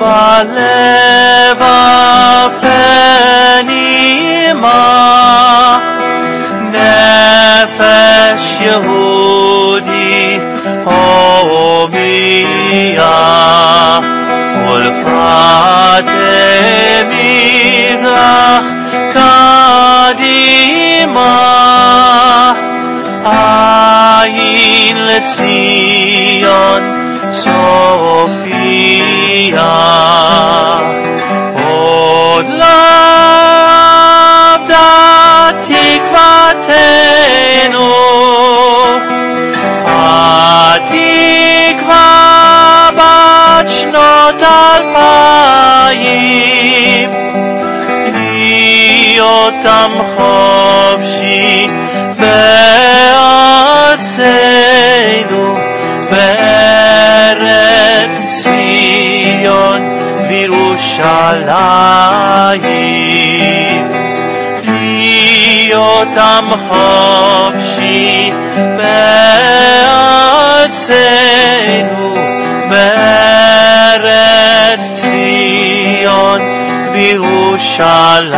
Baleva Penima Nefesh Yehudi Homia Ulfrat Mizrach Kadima Ayin Letzion Sophia, od lavda tikvateno, atikva bachnot almayim, liotam chovshi וירושלים להיות עם חופשי בארצנו בארץ ציון וירושלים